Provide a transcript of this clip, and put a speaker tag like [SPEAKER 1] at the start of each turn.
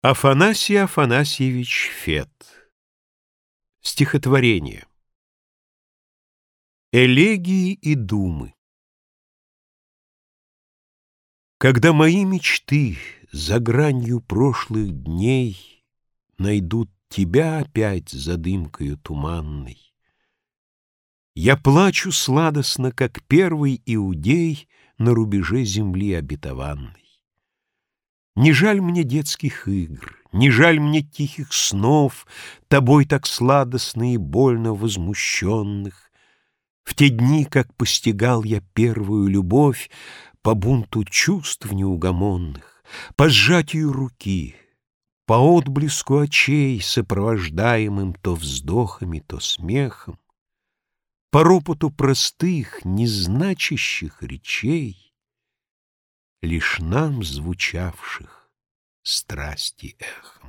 [SPEAKER 1] Афанасий Афанасьевич Фет. Стихотворение. Элегии и думы. Когда мои мечты за гранью прошлых дней Найдут тебя опять за дымкою туманной, Я плачу сладостно, как первый иудей На рубеже земли обетованной. Не жаль мне детских игр, не жаль мне тихих снов, Тобой так сладостно и больно возмущенных. В те дни, как постигал я первую любовь По бунту чувств неугомонных, По сжатию руки, по отблеску очей, Сопровождаемым то вздохами, то смехом, По ропоту простых, незначащих речей, лишь нам звучавших страсти эхом.